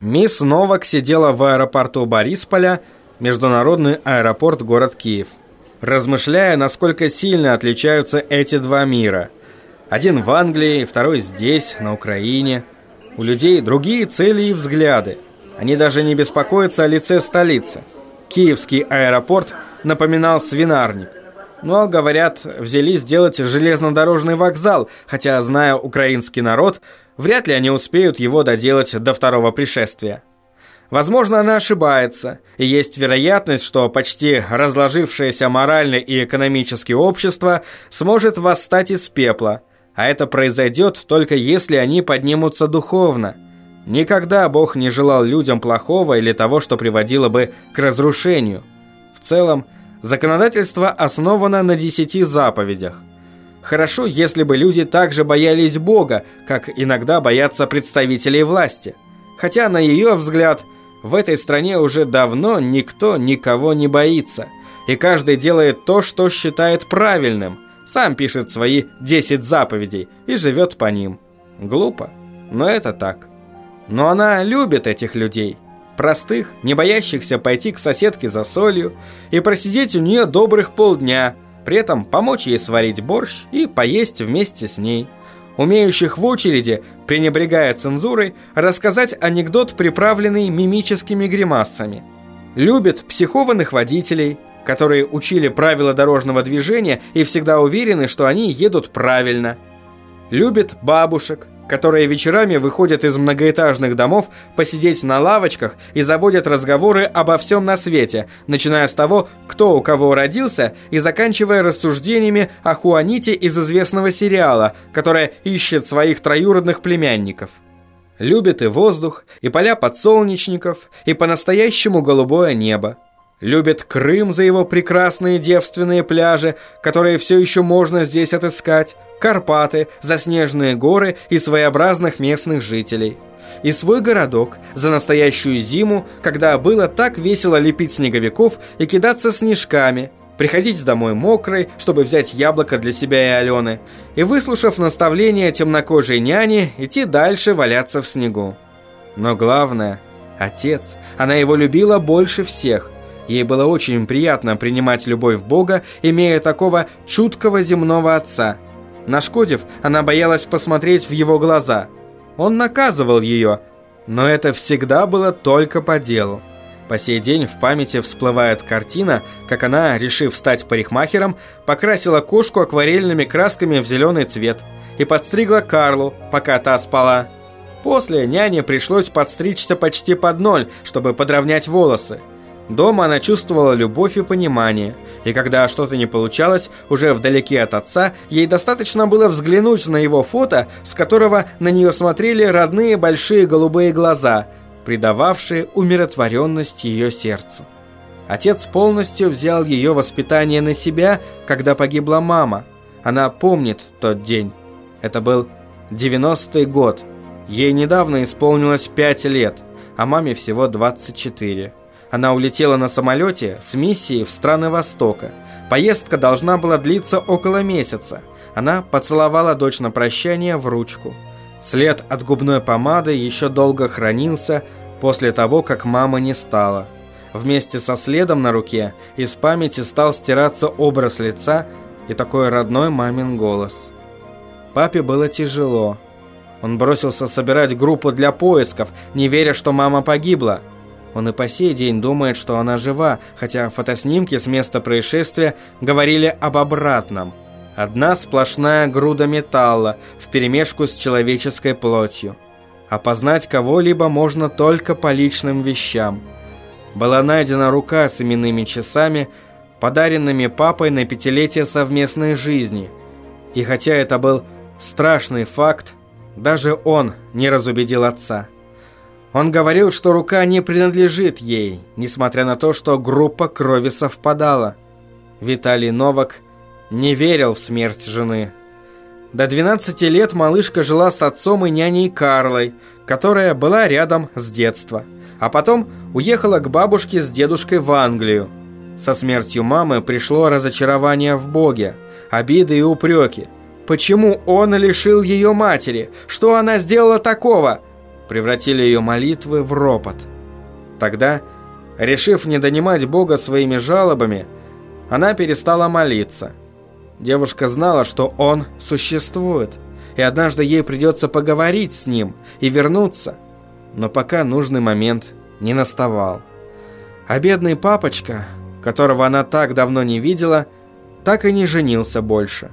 Мисс Новак сидела в аэропорту Борисполя, международный аэропорт город Киев, размышляя, насколько сильно отличаются эти два мира. Один в Англии, второй здесь, на Украине. У людей другие цели и взгляды. Они даже не беспокоятся о лице столицы. Киевский аэропорт напоминал свинарник. Но, говорят, взялись сделать железнодорожный вокзал, хотя, зная украинский народ, Вряд ли они успеют его доделать до второго пришествия. Возможно, она ошибается, и есть вероятность, что почти разложившееся моральное и экономическое общество сможет восстать из пепла, а это произойдет только если они поднимутся духовно. Никогда Бог не желал людям плохого или того, что приводило бы к разрушению. В целом, законодательство основано на десяти заповедях – Хорошо, если бы люди также боялись Бога, как иногда боятся представителей власти. Хотя, на ее взгляд, в этой стране уже давно никто никого не боится. И каждый делает то, что считает правильным. Сам пишет свои 10 заповедей и живет по ним. Глупо, но это так. Но она любит этих людей. Простых, не боящихся пойти к соседке за солью и просидеть у нее добрых полдня – при этом помочь ей сварить борщ и поесть вместе с ней. Умеющих в очереди, пренебрегая цензурой, рассказать анекдот, приправленный мимическими гримасами. Любит психованных водителей, которые учили правила дорожного движения и всегда уверены, что они едут правильно. Любит бабушек, которые вечерами выходят из многоэтажных домов посидеть на лавочках и заводят разговоры обо всем на свете, начиная с того, кто у кого родился, и заканчивая рассуждениями о Хуаните из известного сериала, которая ищет своих троюродных племянников. Любит и воздух, и поля подсолнечников, и по-настоящему голубое небо. Любит Крым за его прекрасные девственные пляжи, которые все еще можно здесь отыскать, Карпаты, заснеженные горы и своеобразных местных жителей. И свой городок за настоящую зиму, когда было так весело лепить снеговиков и кидаться снежками, приходить домой мокрой, чтобы взять яблоко для себя и Алены, и, выслушав наставления темнокожей няни, идти дальше валяться в снегу. Но главное – отец. Она его любила больше всех. Ей было очень приятно принимать любовь Бога, имея такого чуткого земного отца. Нашкодив, она боялась посмотреть в его глаза. Он наказывал ее, но это всегда было только по делу. По сей день в памяти всплывает картина, как она, решив стать парикмахером, покрасила кошку акварельными красками в зеленый цвет и подстригла Карлу, пока та спала. После няне пришлось подстричься почти под ноль, чтобы подровнять волосы. Дома она чувствовала любовь и понимание, и когда что-то не получалось, уже вдалеке от отца, ей достаточно было взглянуть на его фото, с которого на нее смотрели родные большие голубые глаза, придававшие умиротворенность ее сердцу. Отец полностью взял ее воспитание на себя, когда погибла мама. Она помнит тот день. Это был 90-й год. Ей недавно исполнилось 5 лет, а маме всего 24. Она улетела на самолете с миссией в страны Востока. Поездка должна была длиться около месяца. Она поцеловала дочь на прощание в ручку. След от губной помады еще долго хранился после того, как мама не стала. Вместе со следом на руке из памяти стал стираться образ лица и такой родной мамин голос. Папе было тяжело. Он бросился собирать группу для поисков, не веря, что мама погибла – он и по сей день думает, что она жива, хотя фотоснимки с места происшествия говорили об обратном. Одна сплошная груда металла вперемешку с человеческой плотью. Опознать кого-либо можно только по личным вещам. Была найдена рука с именными часами, подаренными папой на пятилетие совместной жизни. И хотя это был страшный факт, даже он не разубедил отца. Он говорил, что рука не принадлежит ей, несмотря на то, что группа крови совпадала. Виталий Новак не верил в смерть жены. До 12 лет малышка жила с отцом и няней Карлой, которая была рядом с детства. А потом уехала к бабушке с дедушкой в Англию. Со смертью мамы пришло разочарование в Боге, обиды и упреки. Почему он лишил ее матери? Что она сделала такого? Превратили ее молитвы в ропот. Тогда, решив не донимать Бога своими жалобами, она перестала молиться. Девушка знала, что он существует, и однажды ей придется поговорить с ним и вернуться, но пока нужный момент не наставал. А бедный папочка, которого она так давно не видела, так и не женился больше.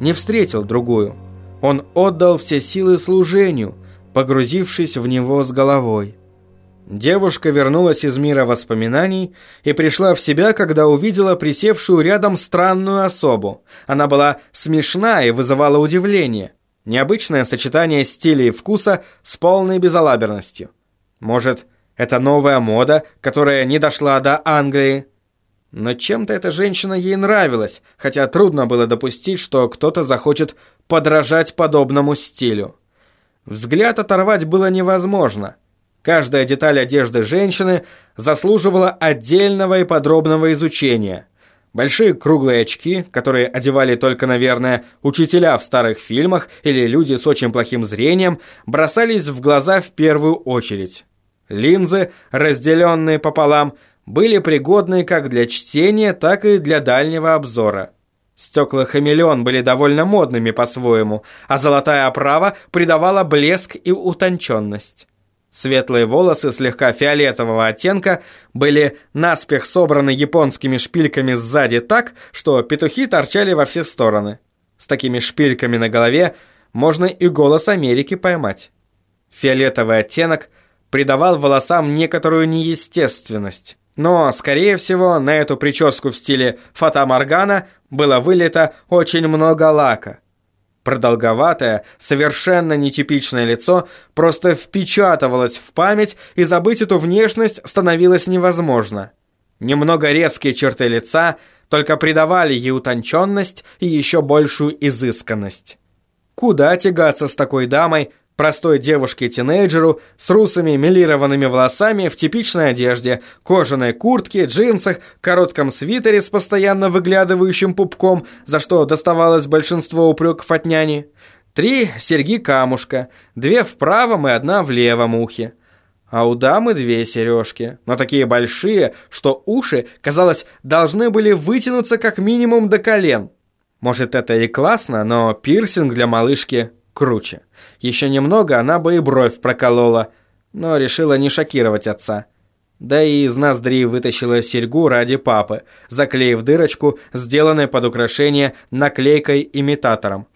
Не встретил другую. Он отдал все силы служению, погрузившись в него с головой. Девушка вернулась из мира воспоминаний и пришла в себя, когда увидела присевшую рядом странную особу. Она была смешна и вызывала удивление. Необычное сочетание стиля и вкуса с полной безалаберностью. Может, это новая мода, которая не дошла до Англии? Но чем-то эта женщина ей нравилась, хотя трудно было допустить, что кто-то захочет подражать подобному стилю. Взгляд оторвать было невозможно. Каждая деталь одежды женщины заслуживала отдельного и подробного изучения. Большие круглые очки, которые одевали только, наверное, учителя в старых фильмах или люди с очень плохим зрением, бросались в глаза в первую очередь. Линзы, разделенные пополам, были пригодны как для чтения, так и для дальнего обзора. Стекла хамелеон были довольно модными по-своему, а золотая оправа придавала блеск и утонченность. Светлые волосы слегка фиолетового оттенка были наспех собраны японскими шпильками сзади так, что петухи торчали во все стороны. С такими шпильками на голове можно и голос Америки поймать. Фиолетовый оттенок придавал волосам некоторую неестественность. Но, скорее всего, на эту прическу в стиле Фата Моргана было вылито очень много лака. Продолговатое, совершенно нетипичное лицо просто впечатывалось в память, и забыть эту внешность становилось невозможно. Немного резкие черты лица только придавали ей утонченность и еще большую изысканность. Куда тягаться с такой дамой, Простой девушке-тинейджеру с русыми милированными волосами в типичной одежде, кожаной куртке, джинсах, коротком свитере с постоянно выглядывающим пупком, за что доставалось большинство упреков от няни. Три серьги-камушка, две в правом и одна в левом ухе. А у дамы две сережки, но такие большие, что уши, казалось, должны были вытянуться как минимум до колен. Может, это и классно, но пирсинг для малышки круче. Еще немного она бы и бровь проколола, но решила не шокировать отца. Да и из ноздри вытащила серьгу ради папы, заклеив дырочку, сделанной под украшение наклейкой-имитатором.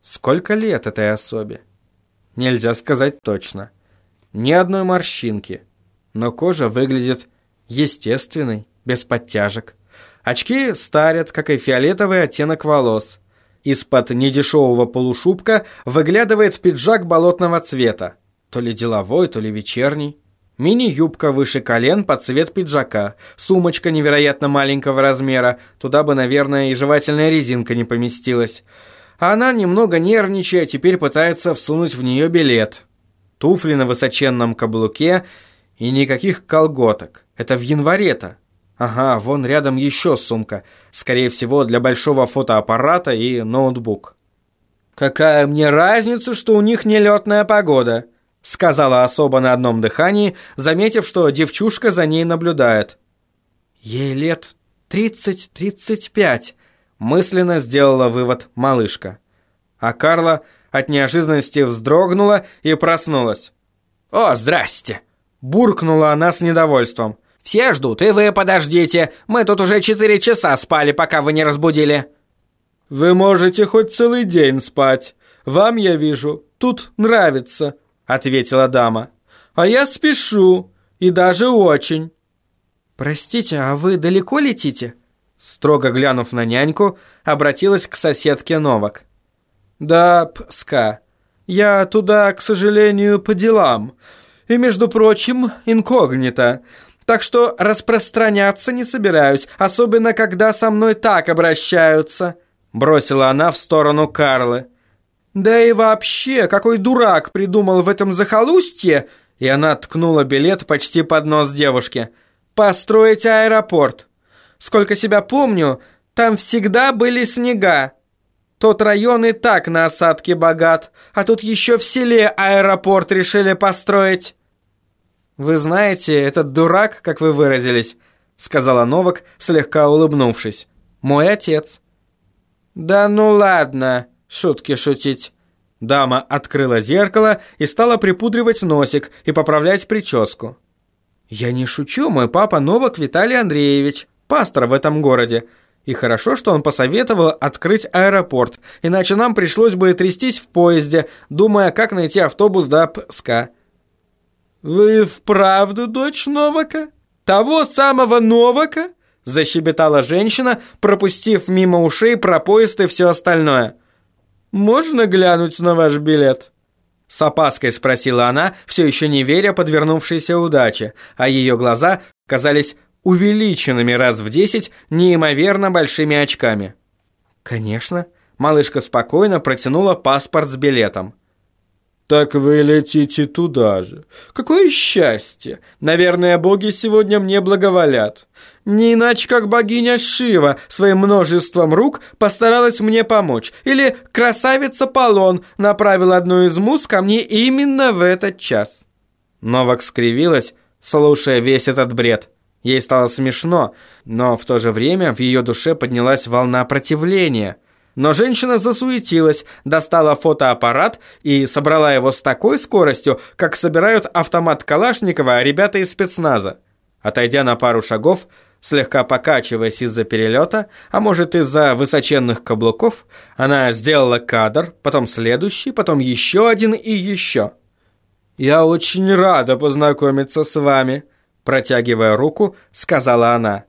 Сколько лет этой особе? Нельзя сказать точно. Ни одной морщинки. Но кожа выглядит естественной, без подтяжек. Очки старят, как и фиолетовый оттенок волос. Из-под недешевого полушубка выглядывает пиджак болотного цвета. То ли деловой, то ли вечерний. Мини-юбка выше колен под цвет пиджака. Сумочка невероятно маленького размера. Туда бы, наверное, и жевательная резинка не поместилась. А она, немного нервничая, теперь пытается всунуть в нее билет. Туфли на высоченном каблуке и никаких колготок. Это в январе-то. Ага, вон рядом еще сумка. Скорее всего, для большого фотоаппарата и ноутбук. «Какая мне разница, что у них нелетная погода?» Сказала особо на одном дыхании, заметив, что девчушка за ней наблюдает. «Ей лет тридцать-тридцать пять», мысленно сделала вывод малышка. А Карла от неожиданности вздрогнула и проснулась. «О, здрасте!» Буркнула она с недовольством. Все ждут, и вы подождите. Мы тут уже четыре часа спали, пока вы не разбудили». «Вы можете хоть целый день спать. Вам, я вижу, тут нравится», — ответила дама. «А я спешу, и даже очень». «Простите, а вы далеко летите?» Строго глянув на няньку, обратилась к соседке Новак. «Да, Пска. Я туда, к сожалению, по делам. И, между прочим, инкогнито. Так что распространяться не собираюсь, особенно когда со мной так обращаются», бросила она в сторону Карлы. «Да и вообще, какой дурак придумал в этом захолустье?» И она ткнула билет почти под нос девушки. «Построить аэропорт. Сколько себя помню, там всегда были снега. Тот район и так на осадки богат, а тут еще в селе аэропорт решили построить». «Вы знаете, этот дурак, как вы выразились», — сказала Новак, слегка улыбнувшись. «Мой отец». «Да ну ладно, шутки шутить». Дама открыла зеркало и стала припудривать носик и поправлять прическу. «Я не шучу, мой папа Новак Виталий Андреевич, пастор в этом городе. И хорошо, что он посоветовал открыть аэропорт, иначе нам пришлось бы трястись в поезде, думая, как найти автобус до Пска». «Вы вправду дочь Новака? Того самого Новака?» Защебетала женщина, пропустив мимо ушей про поезд и все остальное. «Можно глянуть на ваш билет?» С опаской спросила она, все еще не веря подвернувшейся удаче, а ее глаза казались увеличенными раз в десять неимоверно большими очками. «Конечно». Малышка спокойно протянула паспорт с билетом. «Так вы летите туда же. Какое счастье! Наверное, боги сегодня мне благоволят. Не иначе, как богиня Шива своим множеством рук постаралась мне помочь. Или красавица Полон направила одну из муз ко мне именно в этот час». Новак скривилась, слушая весь этот бред. Ей стало смешно, но в то же время в ее душе поднялась волна противления – но женщина засуетилась, достала фотоаппарат и собрала его с такой скоростью, как собирают автомат Калашникова ребята из спецназа. Отойдя на пару шагов, слегка покачиваясь из-за перелета, а может из-за высоченных каблуков, она сделала кадр, потом следующий, потом еще один и еще. «Я очень рада познакомиться с вами», протягивая руку, сказала она.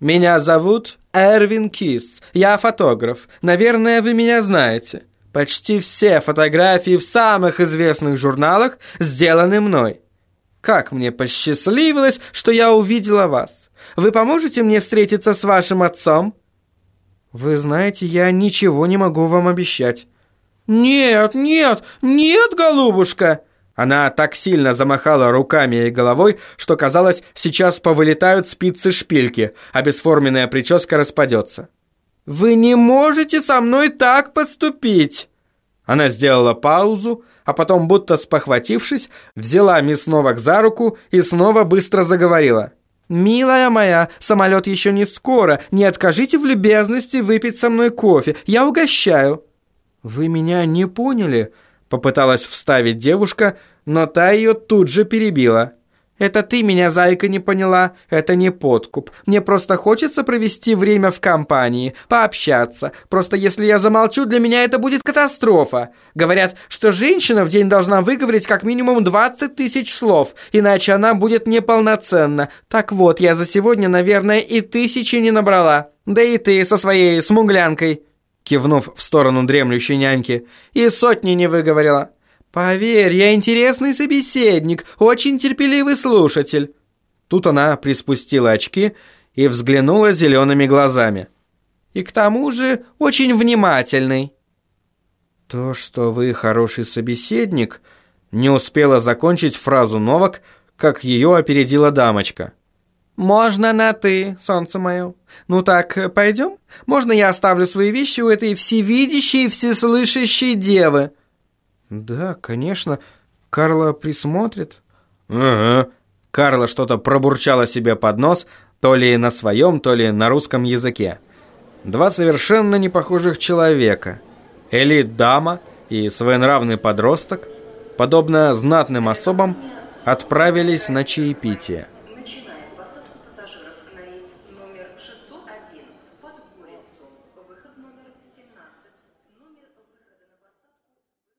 «Меня зовут Эрвин Кис. Я фотограф. Наверное, вы меня знаете. Почти все фотографии в самых известных журналах сделаны мной. Как мне посчастливилось, что я увидела вас. Вы поможете мне встретиться с вашим отцом?» «Вы знаете, я ничего не могу вам обещать». «Нет, нет, нет, голубушка!» Она так сильно замахала руками и головой, что казалось, сейчас повылетают спицы-шпильки, а бесформенная прическа распадется. «Вы не можете со мной так поступить!» Она сделала паузу, а потом, будто спохватившись, взяла мисс Новак за руку и снова быстро заговорила. «Милая моя, самолет еще не скоро, не откажите в любезности выпить со мной кофе, я угощаю». «Вы меня не поняли?» Попыталась вставить девушка, но та ее тут же перебила. «Это ты меня, зайка, не поняла. Это не подкуп. Мне просто хочется провести время в компании, пообщаться. Просто если я замолчу, для меня это будет катастрофа. Говорят, что женщина в день должна выговорить как минимум 20 тысяч слов, иначе она будет неполноценна. Так вот, я за сегодня, наверное, и тысячи не набрала. Да и ты со своей смуглянкой» кивнув в сторону дремлющей няньки, и сотни не выговорила. «Поверь, я интересный собеседник, очень терпеливый слушатель». Тут она приспустила очки и взглянула зелеными глазами. «И к тому же очень внимательный». «То, что вы хороший собеседник», не успела закончить фразу Новак, как ее опередила дамочка. «Можно на «ты», солнце мое. Ну так, пойдем? Можно я оставлю свои вещи у этой всевидящей, всеслышащей девы?» «Да, конечно. Карла присмотрит». «Ага». Карла что-то пробурчала себе под нос, то ли на своем, то ли на русском языке. Два совершенно непохожих человека. Элит-дама и своенравный подросток, подобно знатным особам, отправились на чаепитие.